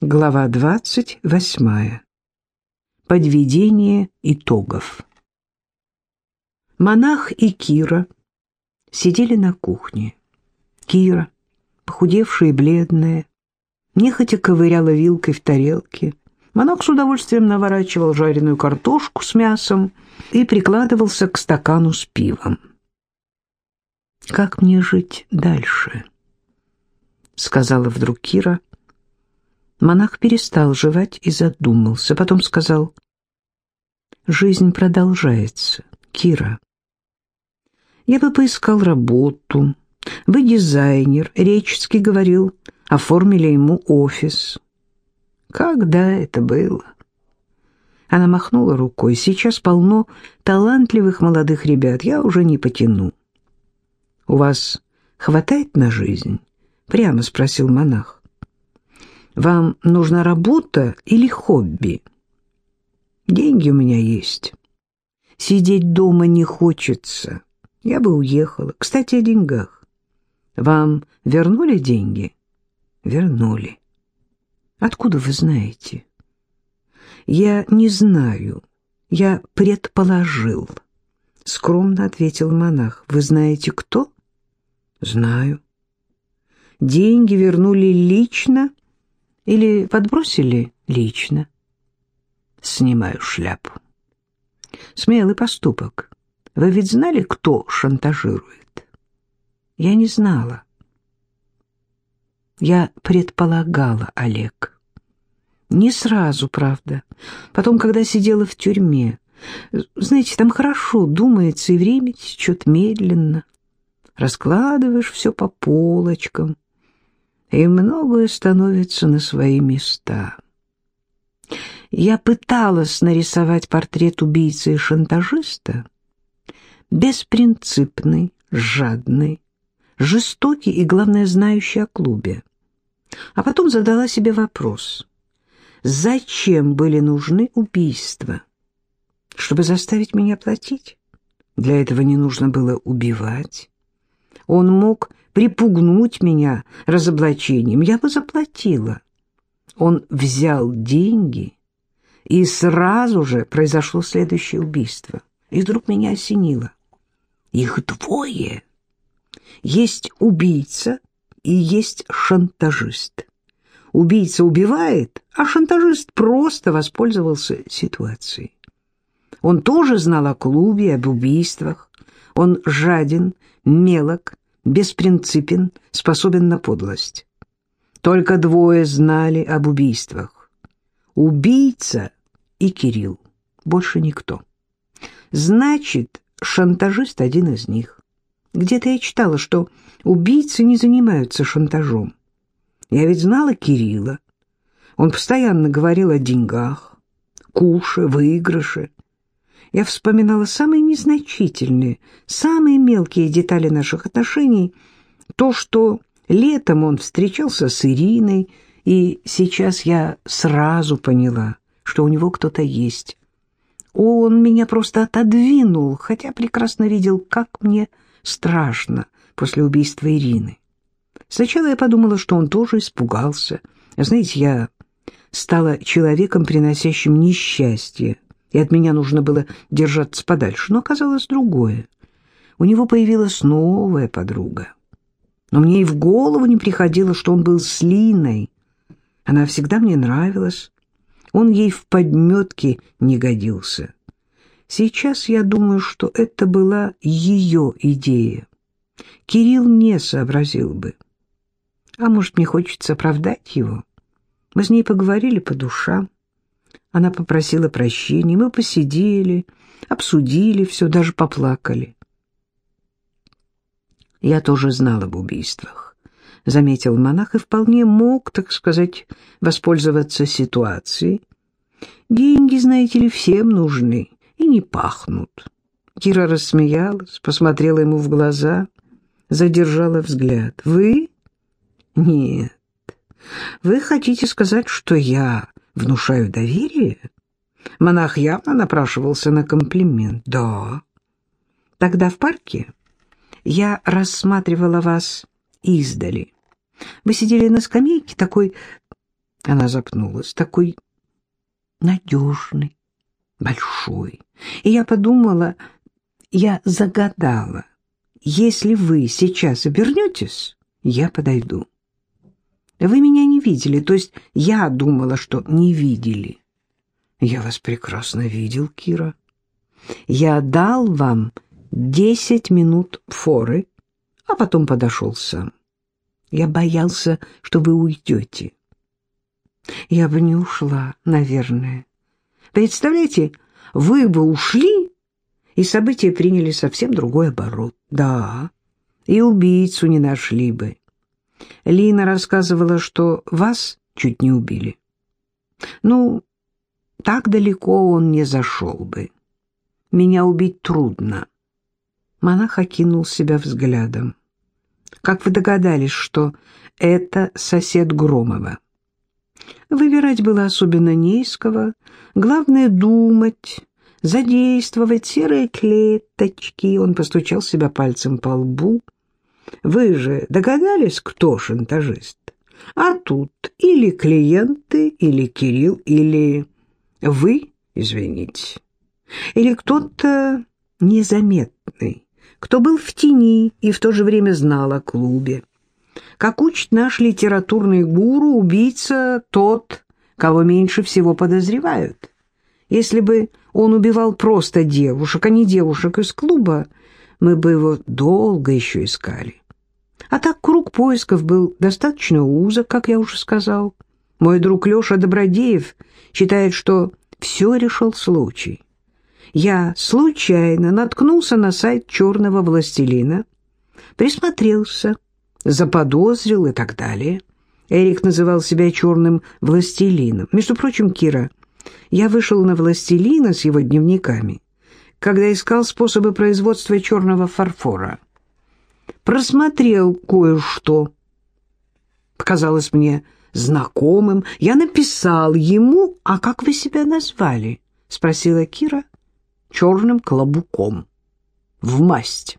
Глава 28. Подведение итогов. Монах и Кира сидели на кухне. Кира, похудевшая и бледная, нехотя ковыряла вилкой в тарелке. Монах с удовольствием наворачивал жареную картошку с мясом и прикладывался к стакану с пивом. «Как мне жить дальше?» — сказала вдруг Кира, — Монах перестал жевать и задумался. Потом сказал, «Жизнь продолжается, Кира. Я бы поискал работу. Вы дизайнер, Реческий говорил, оформили ему офис. Когда это было?» Она махнула рукой. «Сейчас полно талантливых молодых ребят. Я уже не потяну». «У вас хватает на жизнь?» — прямо спросил монах. Вам нужна работа или хобби? Деньги у меня есть. Сидеть дома не хочется. Я бы уехала. Кстати, о деньгах. Вам вернули деньги? Вернули. Откуда вы знаете? Я не знаю. Я предположил. Скромно ответил монах. Вы знаете, кто? Знаю. Деньги вернули лично или подбросили лично? Снимаю шляпу. Смелый поступок. Вы ведь знали, кто шантажирует? Я не знала. Я предполагала, Олег. Не сразу, правда. Потом, когда сидела в тюрьме. Знаете, там хорошо думается, и время течет медленно. Раскладываешь все по полочкам и многое становится на свои места. Я пыталась нарисовать портрет убийцы и шантажиста, беспринципный, жадный, жестокий и, главное, знающий о клубе. А потом задала себе вопрос, зачем были нужны убийства? Чтобы заставить меня платить? Для этого не нужно было убивать. Он мог припугнуть меня разоблачением, я бы заплатила. Он взял деньги, и сразу же произошло следующее убийство. И вдруг меня осенило. Их двое. Есть убийца и есть шантажист. Убийца убивает, а шантажист просто воспользовался ситуацией. Он тоже знал о клубе, об убийствах. Он жаден, мелок, беспринципен, способен на подлость. Только двое знали об убийствах. Убийца и Кирилл. Больше никто. Значит, шантажист один из них. Где-то я читала, что убийцы не занимаются шантажом. Я ведь знала Кирилла. Он постоянно говорил о деньгах, куше, выигрыше я вспоминала самые незначительные, самые мелкие детали наших отношений, то, что летом он встречался с Ириной, и сейчас я сразу поняла, что у него кто-то есть. Он меня просто отодвинул, хотя прекрасно видел, как мне страшно после убийства Ирины. Сначала я подумала, что он тоже испугался. Знаете, я стала человеком, приносящим несчастье, и от меня нужно было держаться подальше, но оказалось другое. У него появилась новая подруга. Но мне и в голову не приходило, что он был с Линой. Она всегда мне нравилась. Он ей в подметке не годился. Сейчас я думаю, что это была ее идея. Кирилл не сообразил бы. А может, мне хочется оправдать его? Мы с ней поговорили по душам. Она попросила прощения, мы посидели, обсудили все, даже поплакали. Я тоже знал об убийствах, заметил монах, и вполне мог, так сказать, воспользоваться ситуацией. Деньги, знаете ли, всем нужны и не пахнут. Кира рассмеялась, посмотрела ему в глаза, задержала взгляд. «Вы? Нет. Вы хотите сказать, что я внушаю доверие? Монах явно напрашивался на комплимент. Да. Тогда в парке я рассматривала вас издали. Вы сидели на скамейке, такой Она запнулась. Такой надежный, большой. И я подумала, я загадала, если вы сейчас обернетесь, я подойду. Вы меня не видели, то есть я думала, что не видели. Я вас прекрасно видел, Кира. Я дал вам десять минут форы, а потом подошел сам. Я боялся, что вы уйдете. Я бы не ушла, наверное. Представляете, вы бы ушли, и события приняли совсем другой оборот. Да, и убийцу не нашли бы. Лина рассказывала, что вас чуть не убили. Ну, так далеко он не зашел бы. Меня убить трудно. Монах окинул себя взглядом. Как вы догадались, что это сосед Громова? Выбирать было особенно не из кого. Главное — думать, задействовать серые клеточки. Он постучал себя пальцем по лбу. Вы же догадались, кто шантажист? А тут или клиенты, или Кирилл, или вы, извините, или кто-то незаметный, кто был в тени и в то же время знал о клубе. Как учит наш литературный гуру, убийца тот, кого меньше всего подозревают. Если бы он убивал просто девушек, а не девушек из клуба, мы бы его долго еще искали. А так круг поисков был достаточно узок, как я уже сказал. Мой друг Леша Добродеев считает, что все решил случай. Я случайно наткнулся на сайт «Черного властелина», присмотрелся, заподозрил и так далее. Эрик называл себя «Черным властелином». Между прочим, Кира, я вышел на властелина с его дневниками, когда искал способы производства черного фарфора. Просмотрел кое-что. Показалось мне знакомым. Я написал ему, а как вы себя назвали? — спросила Кира. Черным клобуком. В масть.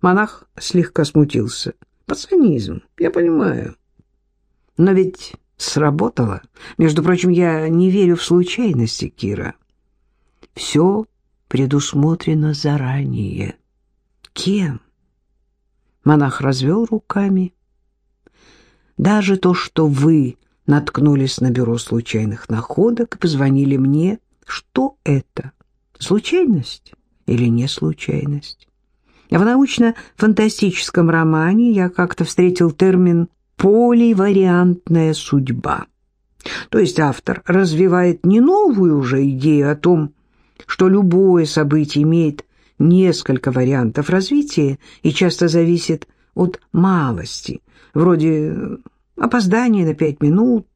Монах слегка смутился. Пацанизм, я понимаю. Но ведь сработало. Между прочим, я не верю в случайности, Кира. Все предусмотрено заранее. Кем? Монах развел руками. Даже то, что вы наткнулись на бюро случайных находок и позвонили мне, что это? Случайность или не случайность? В научно-фантастическом романе я как-то встретил термин «поливариантная судьба». То есть автор развивает не новую уже идею о том, что любое событие имеет несколько вариантов развития и часто зависит от малости, вроде опоздания на пять минут,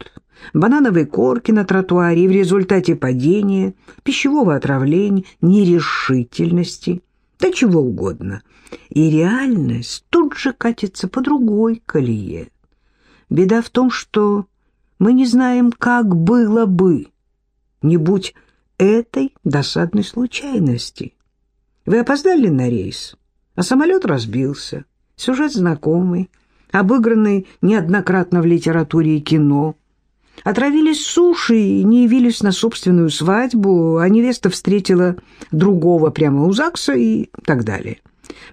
банановой корки на тротуаре в результате падения, пищевого отравления, нерешительности, да чего угодно. И реальность тут же катится по другой колее. Беда в том, что мы не знаем, как было бы, не будь этой досадной случайности. Вы опоздали на рейс, а самолет разбился. Сюжет знакомый, обыгранный неоднократно в литературе и кино. Отравились суши и не явились на собственную свадьбу, а невеста встретила другого прямо у ЗАГСа и так далее.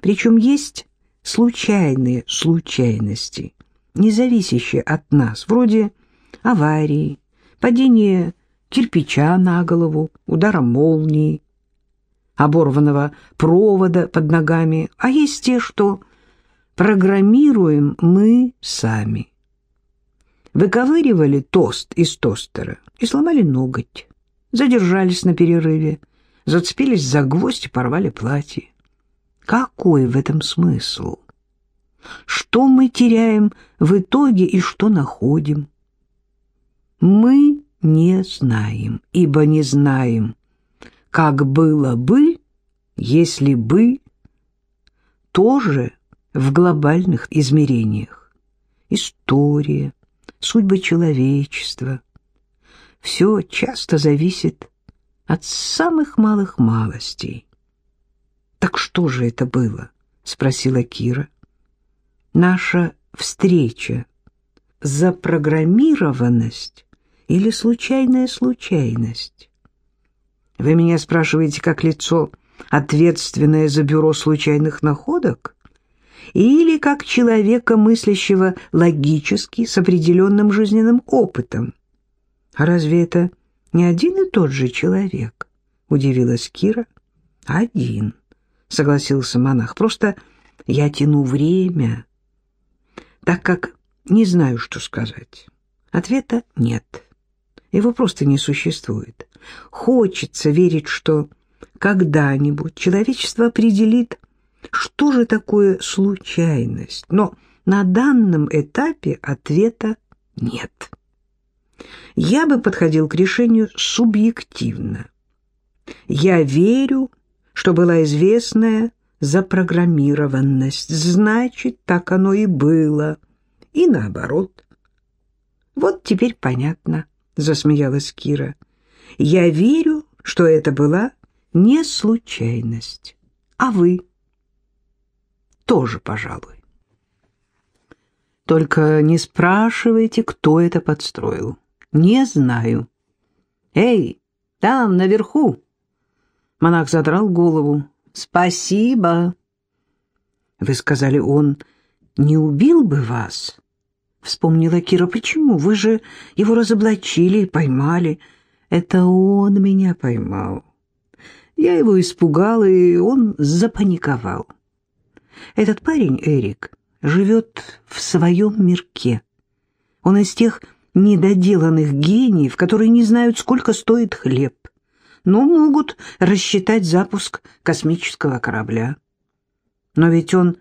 Причем есть случайные случайности, не зависящие от нас, вроде аварии, падения кирпича на голову, удара молнии, оборванного провода под ногами, а есть те, что программируем мы сами. Выковыривали тост из тостера и сломали ноготь, задержались на перерыве, зацепились за гвоздь и порвали платье. Какой в этом смысл? Что мы теряем в итоге и что находим? Мы не знаем, ибо не знаем, как было бы, если бы тоже в глобальных измерениях. История, судьбы человечества. Все часто зависит от самых малых малостей. «Так что же это было?» — спросила Кира. «Наша встреча, запрограммированность или случайная случайность? Вы меня спрашиваете как лицо, ответственное за бюро случайных находок? Или как человека, мыслящего логически, с определенным жизненным опытом? А разве это не один и тот же человек? Удивилась Кира. Один, согласился монах. Просто я тяну время, так как не знаю, что сказать. Ответа нет. Его просто не существует. Хочется верить, что когда-нибудь человечество определит, что же такое случайность, но на данном этапе ответа нет. Я бы подходил к решению субъективно. Я верю, что была известная запрограммированность, значит, так оно и было, и наоборот. Вот теперь понятно, засмеялась Кира. Я верю, что это была не случайность. А вы? Тоже, пожалуй. Только не спрашивайте, кто это подстроил. Не знаю. Эй, там, наверху. Монах задрал голову. Спасибо. Вы сказали, он не убил бы вас? Вспомнила Кира. Почему? Вы же его разоблачили и поймали. Это он меня поймал. Я его испугал, и он запаниковал. Этот парень, Эрик, живет в своем мирке. Он из тех недоделанных гениев, которые не знают, сколько стоит хлеб, но могут рассчитать запуск космического корабля. Но ведь он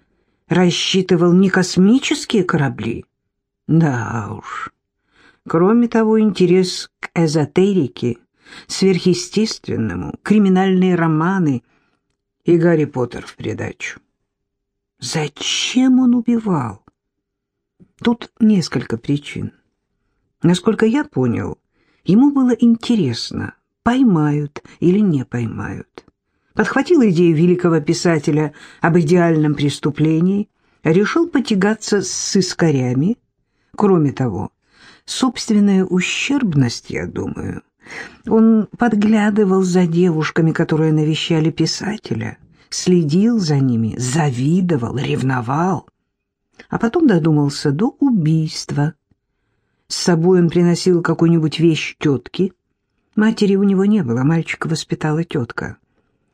рассчитывал не космические корабли, да уж. Кроме того, интерес к эзотерике, сверхъестественному, криминальные романы и Гарри Поттер в придачу. Зачем он убивал? Тут несколько причин. Насколько я понял, ему было интересно, поймают или не поймают. Подхватил идею великого писателя об идеальном преступлении, решил потягаться с искорями, Кроме того, собственная ущербность, я думаю. Он подглядывал за девушками, которые навещали писателя, следил за ними, завидовал, ревновал. А потом додумался до убийства. С собой он приносил какую-нибудь вещь тетки. Матери у него не было, мальчика воспитала тетка.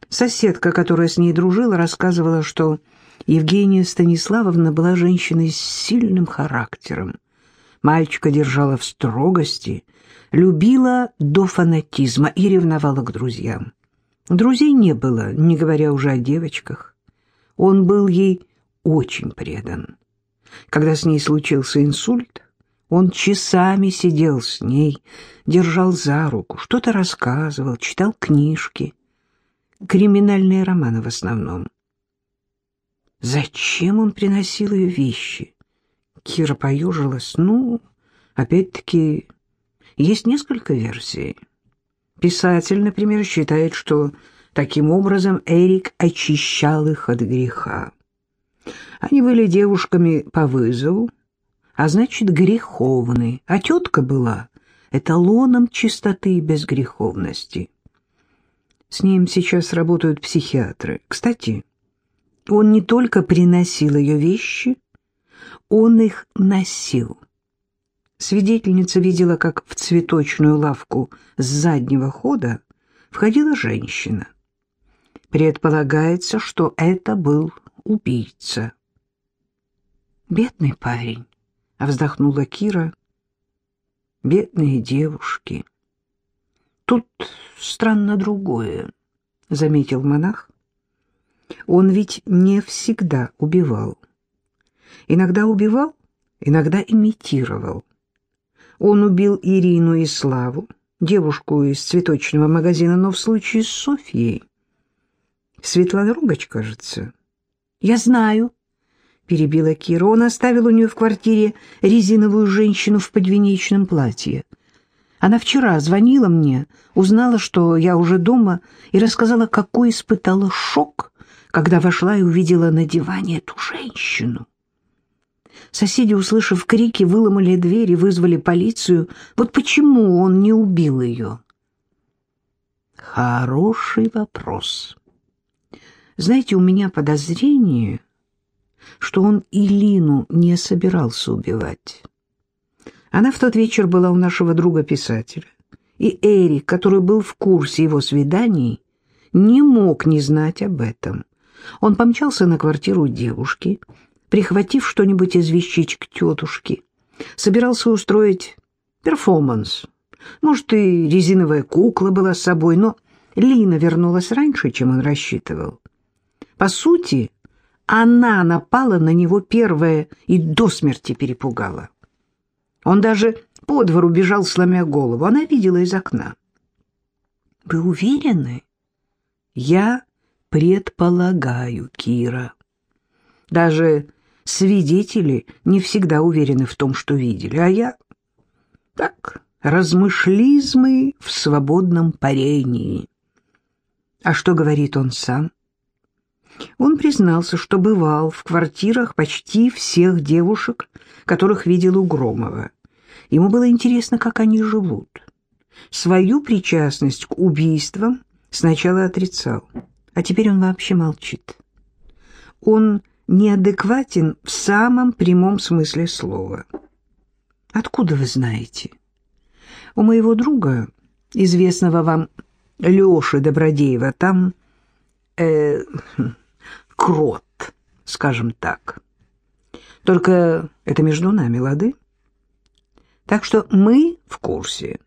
Соседка, которая с ней дружила, рассказывала, что Евгения Станиславовна была женщиной с сильным характером. Мальчика держала в строгости, любила до фанатизма и ревновала к друзьям. Друзей не было, не говоря уже о девочках. Он был ей очень предан. Когда с ней случился инсульт, он часами сидел с ней, держал за руку, что-то рассказывал, читал книжки. Криминальные романы в основном. Зачем он приносил ее вещи? Кира поежилась. Ну, опять-таки, есть несколько версий. Писатель, например, считает, что таким образом Эрик очищал их от греха. Они были девушками по вызову, а значит, греховны, а тетка была эталоном чистоты и безгреховности. С ним сейчас работают психиатры. Кстати, он не только приносил ее вещи, он их носил. Свидетельница видела, как в цветочную лавку с заднего хода входила женщина. Предполагается, что это был убийца. «Бедный парень», — вздохнула Кира. «Бедные девушки». «Тут странно другое», — заметил монах. «Он ведь не всегда убивал». Иногда убивал, иногда имитировал. Он убил Ирину и Славу, девушку из цветочного магазина, но в случае с Софьей. Светлана Ругач, кажется. «Я знаю», — перебила Кира. «Он оставил у нее в квартире резиновую женщину в подвенечном платье. Она вчера звонила мне, узнала, что я уже дома, и рассказала, какой испытала шок, когда вошла и увидела на диване эту женщину. Соседи, услышав крики, выломали дверь и вызвали полицию. Вот почему он не убил ее? Хороший вопрос. Знаете, у меня подозрение, что он и Лину не собирался убивать. Она в тот вечер была у нашего друга-писателя, и Эрик, который был в курсе его свиданий, не мог не знать об этом. Он помчался на квартиру девушки, прихватив что-нибудь из вещичек тетушки. Собирался устроить перформанс. Может, и резиновая кукла была с собой, но Лина вернулась раньше, чем он рассчитывал. По сути, она напала на него первая и до смерти перепугала. Он даже по двору бежал, сломя голову. Она видела из окна. «Вы уверены?» «Я предполагаю, Кира. Даже свидетели не всегда уверены в том, что видели, а я... Так, размышлизмы в свободном парении». А что говорит он сам? Он признался, что бывал в квартирах почти всех девушек, которых видел у Громова. Ему было интересно, как они живут. Свою причастность к убийствам сначала отрицал, а теперь он вообще молчит. Он неадекватен в самом прямом смысле слова. Откуда вы знаете? У моего друга, известного вам Леши Добродеева, там э, крот, скажем так. Только это между нами, лады? Так что мы в курсе.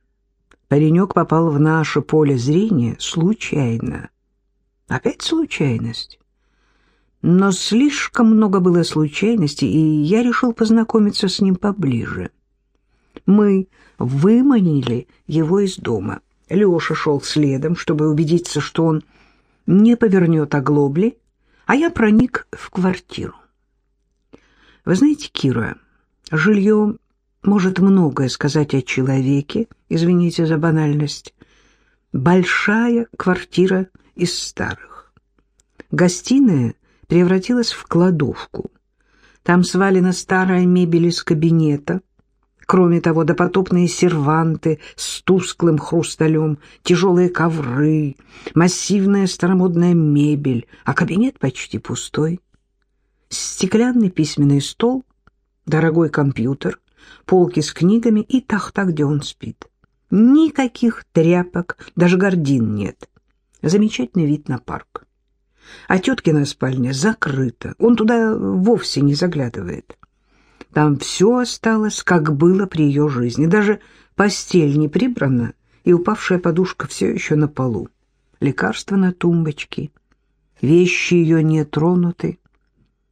Паренек попал в наше поле зрения случайно. Опять случайность. Но слишком много было случайностей, и я решил познакомиться с ним поближе. Мы выманили его из дома. Леша шел следом, чтобы убедиться, что он не повернет оглобли, а я проник в квартиру. Вы знаете, Кира, жилье может многое сказать о человеке, извините за банальность. Большая квартира из старых. Гостиная превратилась в кладовку. Там свалена старая мебель из кабинета — Кроме того, допотопные серванты с тусклым хрусталем, тяжелые ковры, массивная старомодная мебель, а кабинет почти пустой. Стеклянный письменный стол, дорогой компьютер, полки с книгами и тахта, где он спит. Никаких тряпок, даже гордин нет. Замечательный вид на парк. А теткина спальня закрыта, он туда вовсе не заглядывает. Там все осталось, как было при ее жизни. Даже постель не прибрана, и упавшая подушка все еще на полу. Лекарства на тумбочке. Вещи ее не тронуты.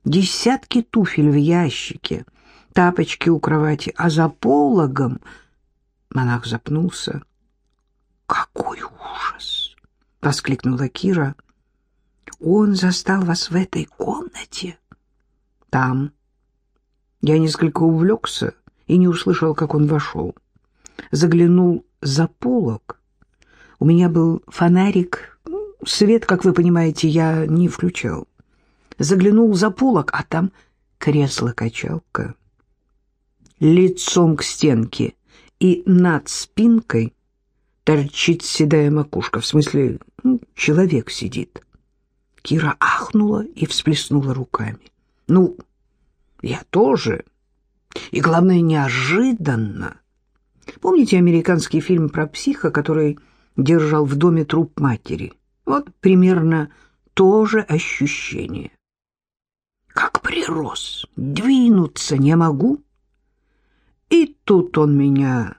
Десятки туфель в ящике, тапочки у кровати, а за пологом... Монах запнулся. «Какой ужас!» — воскликнула Кира. «Он застал вас в этой комнате?» «Там», я несколько увлекся и не услышал, как он вошел. Заглянул за полок. У меня был фонарик. Свет, как вы понимаете, я не включал. Заглянул за полок, а там кресло-качалка. Лицом к стенке и над спинкой торчит седая макушка. В смысле, ну, человек сидит. Кира ахнула и всплеснула руками. «Ну, я тоже. И главное, неожиданно. Помните американский фильм про психа, который держал в доме труп матери? Вот примерно то же ощущение. Как прирос, двинуться не могу. И тут он меня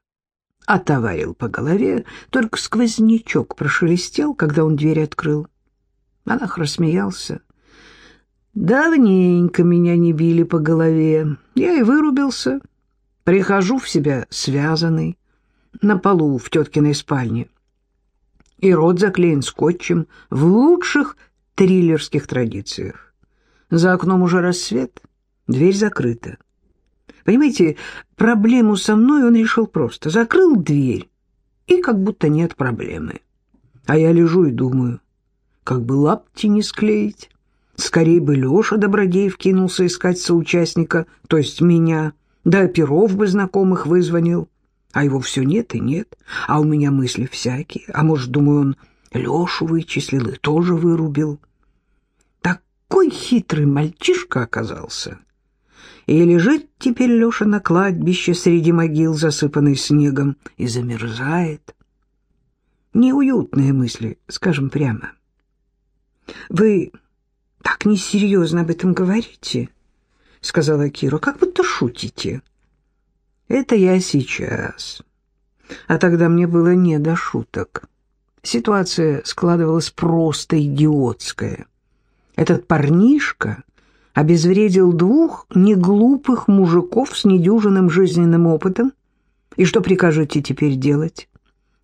отоварил по голове, только сквознячок прошелестел, когда он дверь открыл. Монах рассмеялся. Давненько меня не били по голове. Я и вырубился. Прихожу в себя связанный, на полу в теткиной спальне. И рот заклеен скотчем в лучших триллерских традициях. За окном уже рассвет, дверь закрыта. Понимаете, проблему со мной он решил просто. Закрыл дверь, и как будто нет проблемы. А я лежу и думаю, как бы лапти не склеить Скорее бы Леша Добродеев кинулся искать соучастника, то есть меня, да оперов бы знакомых вызвонил. А его все нет и нет, а у меня мысли всякие. А может, думаю, он Лешу вычислил и тоже вырубил. Такой хитрый мальчишка оказался. И лежит теперь Леша на кладбище среди могил, засыпанной снегом, и замерзает. Неуютные мысли, скажем прямо. Вы так несерьезно об этом говорите, — сказала Кира, — как будто шутите. Это я сейчас. А тогда мне было не до шуток. Ситуация складывалась просто идиотская. Этот парнишка обезвредил двух неглупых мужиков с недюжинным жизненным опытом. И что прикажете теперь делать?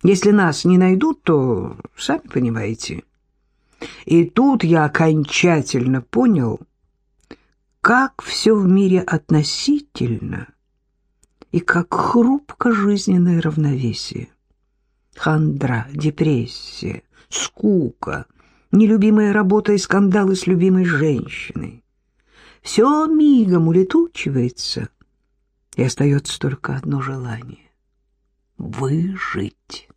Если нас не найдут, то, сами понимаете. И тут я окончательно понял, как все в мире относительно и как хрупко жизненное равновесие. Хандра, депрессия, скука, нелюбимая работа и скандалы с любимой женщиной. Все мигом улетучивается, и остается только одно желание — выжить.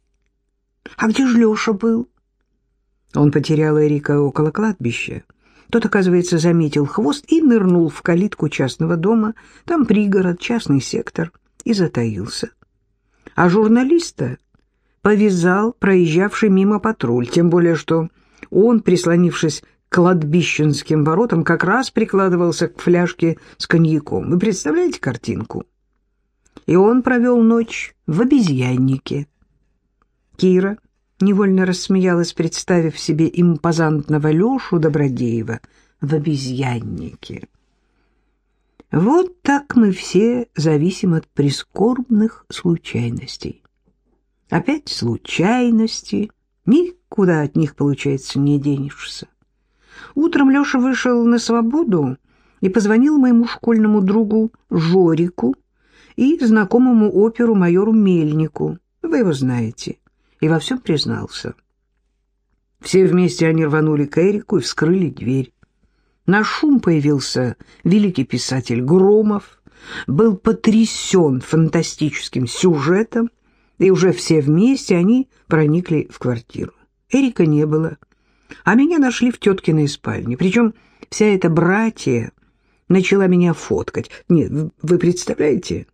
А где же Леша был? Он потерял Эрика около кладбища. Тот, оказывается, заметил хвост и нырнул в калитку частного дома, там пригород, частный сектор, и затаился. А журналиста повязал проезжавший мимо патруль, тем более что он, прислонившись к кладбищенским воротам, как раз прикладывался к фляжке с коньяком. Вы представляете картинку? И он провел ночь в обезьяннике. Кира невольно рассмеялась, представив себе импозантного Лешу Добродеева в обезьяннике. Вот так мы все зависим от прискорбных случайностей. Опять случайности, никуда от них, получается, не денешься. Утром Леша вышел на свободу и позвонил моему школьному другу Жорику и знакомому оперу майору Мельнику. Вы его знаете и во всем признался. Все вместе они рванули к Эрику и вскрыли дверь. На шум появился великий писатель Громов, был потрясен фантастическим сюжетом, и уже все вместе они проникли в квартиру. Эрика не было, а меня нашли в теткиной спальне. Причем вся эта братья начала меня фоткать. Нет, вы представляете?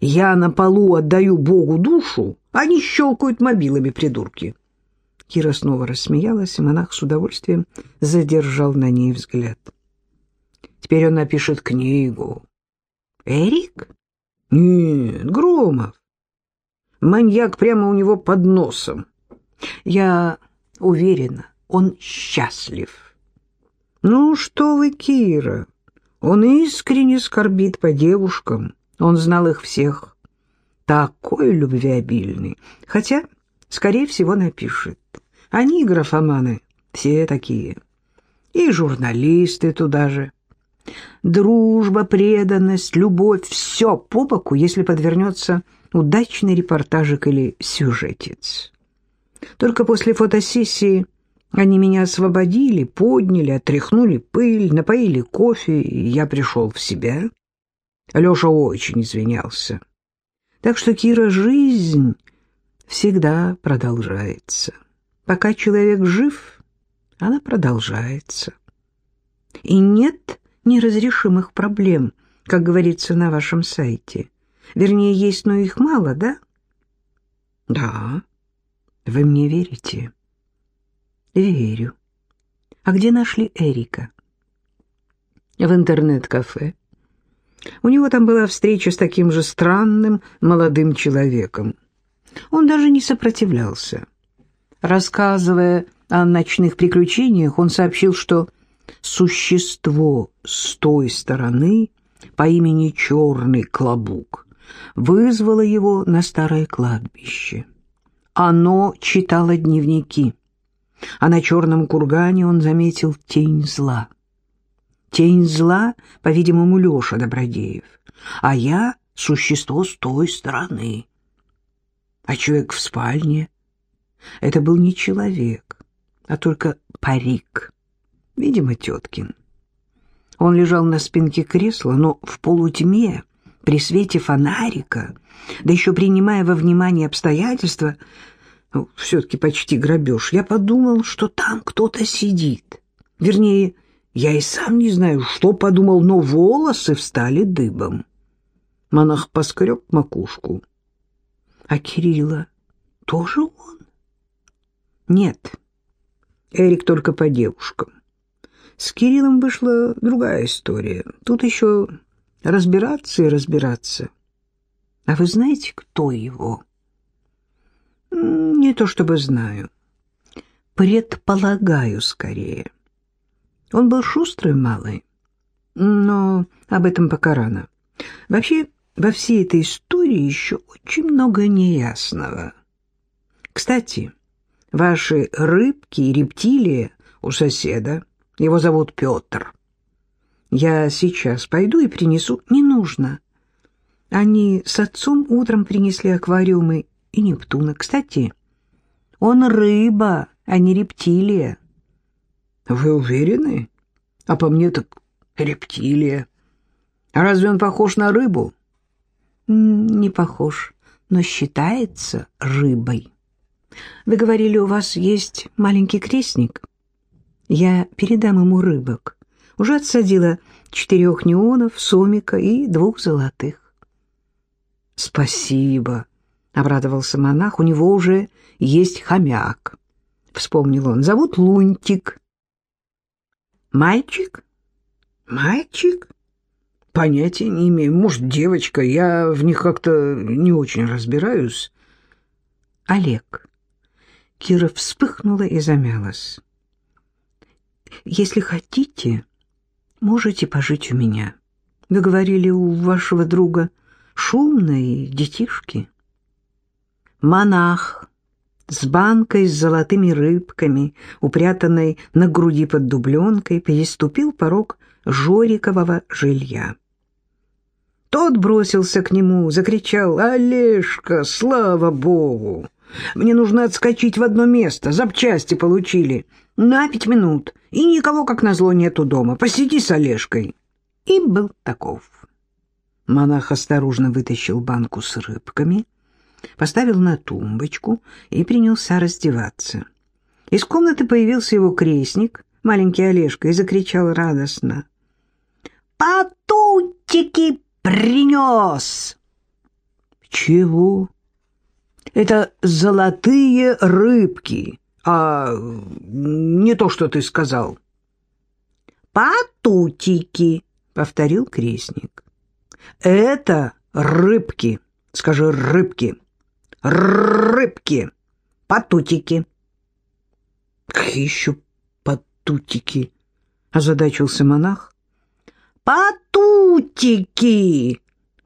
Я на полу отдаю Богу душу, они щелкают мобилами, придурки. Кира снова рассмеялась, и монах с удовольствием задержал на ней взгляд. Теперь он напишет книгу. Эрик? Нет, Громов. Маньяк прямо у него под носом. Я уверена, он счастлив. Ну что вы, Кира, он искренне скорбит по девушкам. Он знал их всех такой любвеобильный. Хотя, скорее всего, напишет. Они, графоманы, все такие. И журналисты туда же. Дружба, преданность, любовь — все по боку, если подвернется удачный репортажик или сюжетец. Только после фотосессии они меня освободили, подняли, отряхнули пыль, напоили кофе, и я пришел в себя. Леша очень извинялся. Так что, Кира, жизнь всегда продолжается. Пока человек жив, она продолжается. И нет неразрешимых проблем, как говорится на вашем сайте. Вернее, есть, но их мало, да? Да. Вы мне верите? Верю. А где нашли Эрика? В интернет-кафе. У него там была встреча с таким же странным молодым человеком. Он даже не сопротивлялся. Рассказывая о ночных приключениях, он сообщил, что существо с той стороны по имени Черный Клобук вызвало его на старое кладбище. Оно читало дневники, а на черном кургане он заметил тень зла — Тень зла, по-видимому, Леша Добродеев, а я — существо с той стороны. А человек в спальне — это был не человек, а только парик. Видимо, теткин. Он лежал на спинке кресла, но в полутьме, при свете фонарика, да еще принимая во внимание обстоятельства, ну, все-таки почти грабеж, я подумал, что там кто-то сидит. Вернее, я и сам не знаю, что подумал, но волосы встали дыбом. Монах поскреб макушку. А Кирилла тоже он? Нет, Эрик только по девушкам. С Кириллом вышла другая история. Тут еще разбираться и разбираться. А вы знаете, кто его? Не то чтобы знаю. Предполагаю скорее. Он был шустрый малый, но об этом пока рано. Вообще, во всей этой истории еще очень много неясного. Кстати, ваши рыбки и рептилии у соседа его зовут Петр. Я сейчас пойду и принесу. Не нужно. Они с отцом утром принесли аквариумы и Нептуна. Кстати, он рыба, а не рептилия. Вы уверены? А по мне так рептилия. А разве он похож на рыбу? Не похож, но считается рыбой. Вы говорили, у вас есть маленький крестник? Я передам ему рыбок. Уже отсадила четырех неонов, сомика и двух золотых. «Спасибо», — обрадовался монах, — «у него уже есть хомяк», — вспомнил он. «Зовут Лунтик». «Мальчик? Мальчик?» «Понятия не имею. Может, девочка. Я в них как-то не очень разбираюсь». «Олег». Кира вспыхнула и замялась. Если хотите, можете пожить у меня. Вы говорили, у вашего друга шумные детишки. Монах с банкой с золотыми рыбками, упрятанной на груди под дубленкой, переступил порог Жорикового жилья. Тот бросился к нему, закричал «Олежка, слава Богу! Мне нужно отскочить в одно место, запчасти получили. На пять минут, и никого, как назло, нету дома. Посиди с Олежкой. И был таков. Монах осторожно вытащил банку с рыбками, поставил на тумбочку и принялся раздеваться. Из комнаты появился его крестник, маленький Олежка, и закричал радостно. «Патутики принес!» «Чего?» «Это золотые рыбки!» а не то, что ты сказал. «Патутики», — повторил крестник. «Это рыбки, скажи рыбки, рыбки, патутики». «Какие еще патутики?» — озадачился монах. «Патутики!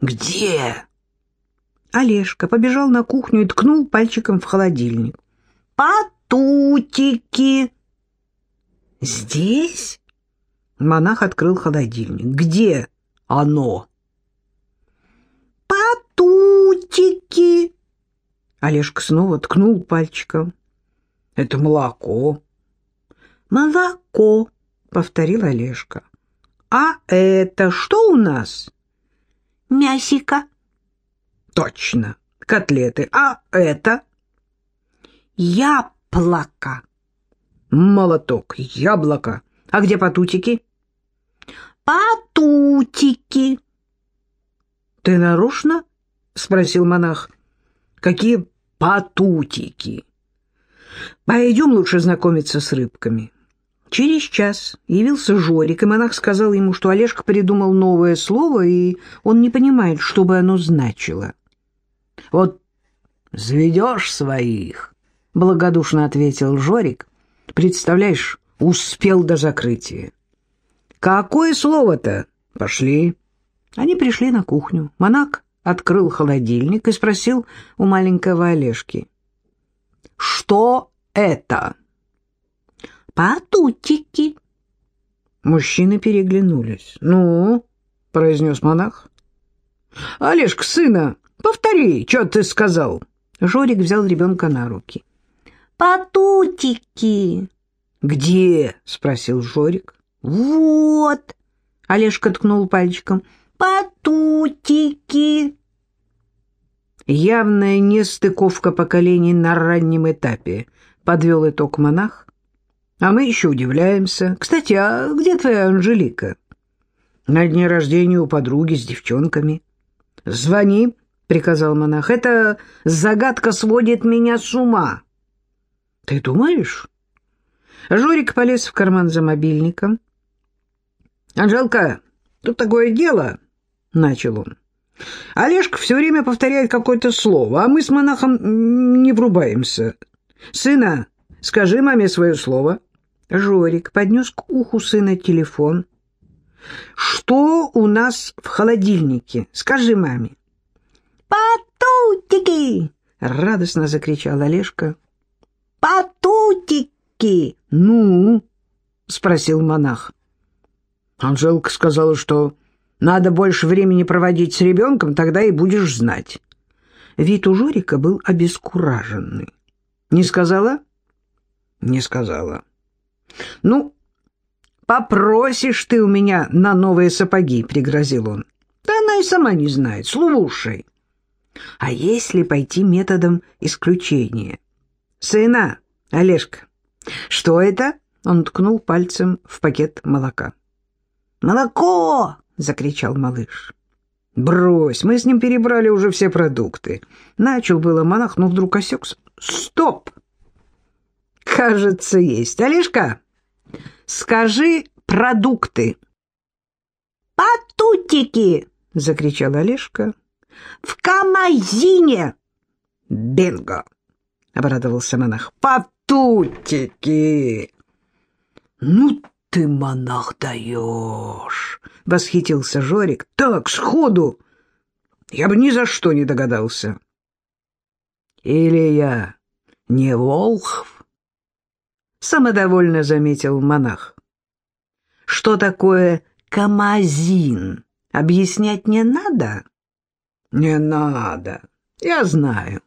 Где?» Олежка побежал на кухню и ткнул пальчиком в холодильник. Стутики. Здесь? Монах открыл холодильник. Где оно? Патутики. Олежка снова ткнул пальчиком. Это молоко. Молоко, повторил Олежка. А это что у нас? Мясика. Точно, котлеты. А это? Я Плака. Молоток, яблоко. А где патутики? Патутики. Ты нарочно? Спросил монах. Какие патутики? Пойдем лучше знакомиться с рыбками. Через час явился Жорик, и монах сказал ему, что Олежка придумал новое слово, и он не понимает, что бы оно значило. «Вот заведешь своих, — благодушно ответил Жорик. «Представляешь, успел до закрытия». «Какое слово-то?» «Пошли». Они пришли на кухню. Монак открыл холодильник и спросил у маленького Олежки. «Что это?» «Патутики». Мужчины переглянулись. «Ну?» — произнес монах. «Олежка, сына, повтори, что ты сказал?» Жорик взял ребенка на руки. «Патутики!» «Где?» — спросил Жорик. «Вот!» — Олежка ткнул пальчиком. «Потутики!» Явная нестыковка поколений на раннем этапе, подвел итог монах. А мы еще удивляемся. Кстати, а где твоя Анжелика? На дне рождения у подруги с девчонками. Звони, приказал монах. Эта загадка сводит меня с ума. Ты думаешь? Жорик полез в карман за мобильником. «Анжелка, тут такое дело», — начал он. Олежка все время повторяет какое-то слово, а мы с монахом не врубаемся. Сына, скажи маме свое слово. Жорик поднес к уху сына телефон. Что у нас в холодильнике? Скажи маме. «Патутики!» — радостно закричал Олежка. «Патутики!» «Ну?» — спросил монах. Анжелка сказала, что надо больше времени проводить с ребенком, тогда и будешь знать. Вид у Жорика был обескураженный. «Не сказала?» «Не сказала». «Ну, попросишь ты у меня на новые сапоги», — пригрозил он. «Да она и сама не знает. Слушай. А если пойти методом исключения? Сына, Олежка, что это?» Он ткнул пальцем в пакет молока. «Молоко!» — закричал малыш. «Брось, мы с ним перебрали уже все продукты». Начал было монах, но вдруг осекся. «Стоп! Кажется, есть. Олежка, скажи продукты». «Патутики!» — закричал Олежка. «В камазине!» «Бинго!» — обрадовался монах. «Патутики!» «Ну ты, монах, даешь!» — восхитился Жорик. «Так, сходу! Я бы ни за что не догадался!» «Или я не Волхв?» — самодовольно заметил монах. «Что такое камазин? Объяснять не надо?» «Не надо, я знаю.